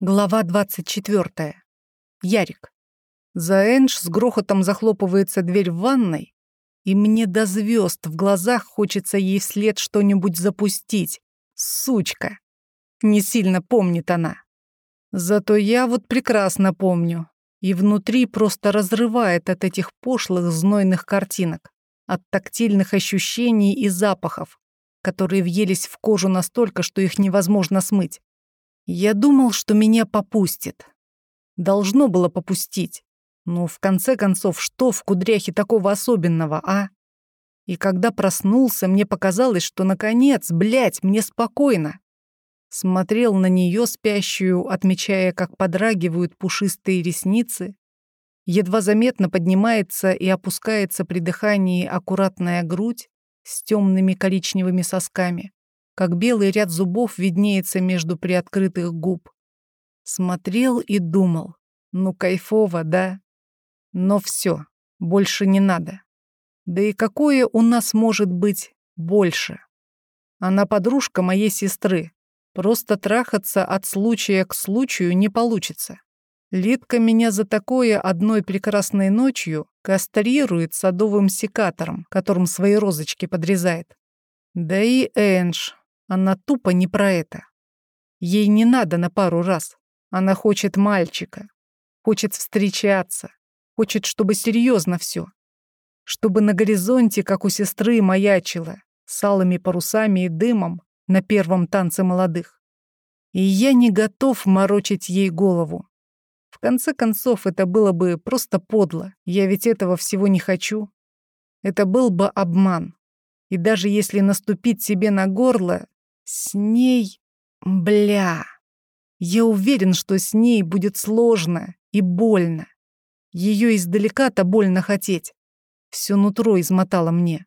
Глава 24. Ярик. За Эндж с грохотом захлопывается дверь в ванной, и мне до звезд в глазах хочется ей вслед что-нибудь запустить. Сучка. Не сильно помнит она. Зато я вот прекрасно помню. И внутри просто разрывает от этих пошлых знойных картинок, от тактильных ощущений и запахов, которые въелись в кожу настолько, что их невозможно смыть. Я думал, что меня попустит. Должно было попустить. Но в конце концов, что в кудряхе такого особенного, а? И когда проснулся, мне показалось, что наконец, блядь, мне спокойно. Смотрел на нее спящую, отмечая, как подрагивают пушистые ресницы. Едва заметно поднимается и опускается при дыхании аккуратная грудь с темными коричневыми сосками как белый ряд зубов виднеется между приоткрытых губ. Смотрел и думал. Ну, кайфово, да? Но все, больше не надо. Да и какое у нас может быть больше? Она подружка моей сестры. Просто трахаться от случая к случаю не получится. Литка меня за такое одной прекрасной ночью кастрирует садовым секатором, которым свои розочки подрезает. Да и Энж, она тупо не про это. Ей не надо на пару раз. Она хочет мальчика. Хочет встречаться. Хочет, чтобы серьезно все. Чтобы на горизонте, как у сестры, маячила, с алыми парусами и дымом на первом танце молодых. И я не готов морочить ей голову. В конце концов, это было бы просто подло. Я ведь этого всего не хочу. Это был бы обман. И даже если наступить себе на горло, с ней... Бля. Я уверен, что с ней будет сложно и больно. Ее издалека-то больно хотеть. Все нутро измотало мне.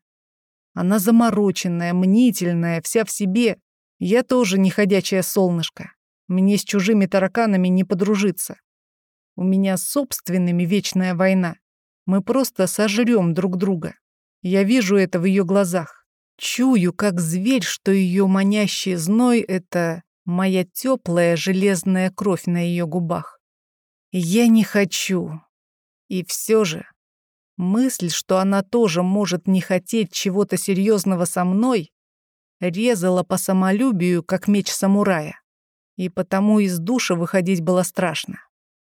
Она замороченная, мнительная, вся в себе. Я тоже не ходячее солнышко. Мне с чужими тараканами не подружиться. У меня с собственными вечная война. Мы просто сожрем друг друга. Я вижу это в ее глазах. Чую, как зверь, что ее манящий зной — это моя теплая железная кровь на ее губах. Я не хочу. И все же мысль, что она тоже может не хотеть чего-то серьезного со мной, резала по самолюбию, как меч самурая. И потому из душа выходить было страшно.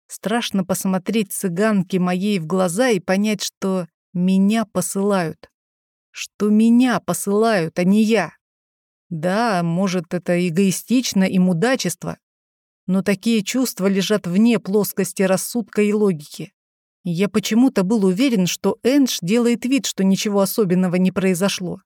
Страшно посмотреть цыганке моей в глаза и понять, что меня посылают что меня посылают, а не я. Да, может, это эгоистично и мудачество, но такие чувства лежат вне плоскости рассудка и логики. Я почему-то был уверен, что Эндж делает вид, что ничего особенного не произошло.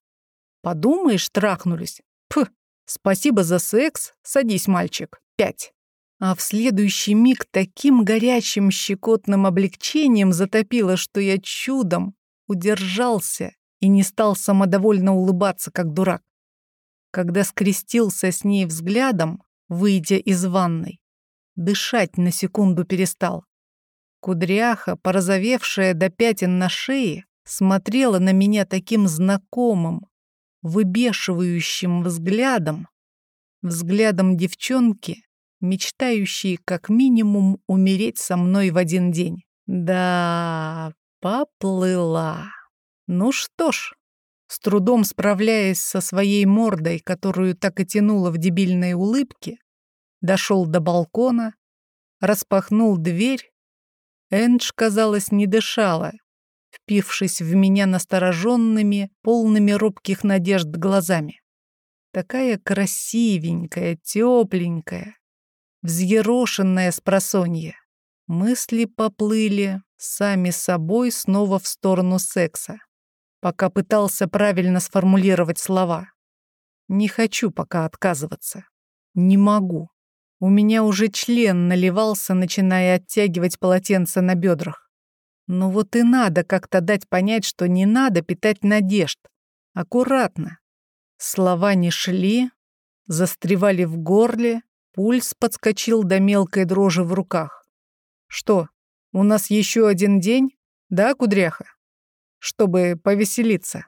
Подумаешь, трахнулись. Пх, спасибо за секс, садись, мальчик. Пять. А в следующий миг таким горячим щекотным облегчением затопило, что я чудом удержался и не стал самодовольно улыбаться, как дурак. Когда скрестился с ней взглядом, выйдя из ванной, дышать на секунду перестал. Кудряха, порозовевшая до пятен на шее, смотрела на меня таким знакомым, выбешивающим взглядом, взглядом девчонки, мечтающей как минимум умереть со мной в один день. Да, поплыла. Ну что ж, с трудом справляясь со своей мордой, которую так и тянуло в дебильной улыбке, дошел до балкона, распахнул дверь. Эндж, казалось, не дышала, впившись в меня настороженными, полными робких надежд глазами. Такая красивенькая, тепленькая, взъерошенная с просонья. Мысли поплыли сами собой снова в сторону секса пока пытался правильно сформулировать слова. Не хочу пока отказываться. Не могу. У меня уже член наливался, начиная оттягивать полотенце на бедрах. Но вот и надо как-то дать понять, что не надо питать надежд. Аккуратно. Слова не шли, застревали в горле, пульс подскочил до мелкой дрожи в руках. Что, у нас еще один день? Да, кудряха? Чтобы повеселиться.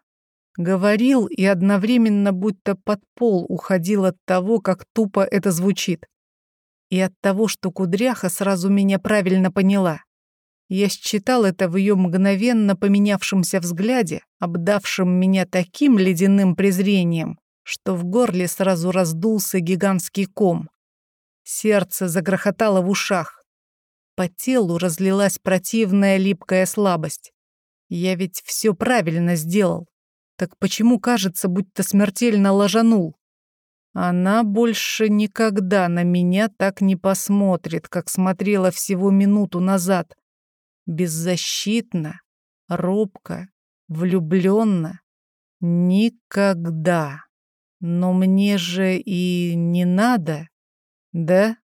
Говорил и одновременно будто под пол уходил от того, как тупо это звучит. И от того, что Кудряха сразу меня правильно поняла. Я считал это в ее мгновенно поменявшемся взгляде, обдавшем меня таким ледяным презрением, что в горле сразу раздулся гигантский ком. Сердце загрохотало в ушах. По телу разлилась противная липкая слабость. Я ведь все правильно сделал. Так почему кажется, будто смертельно ложанул? Она больше никогда на меня так не посмотрит, как смотрела всего минуту назад. Беззащитно, робко, влюбленно. Никогда. Но мне же и не надо, да?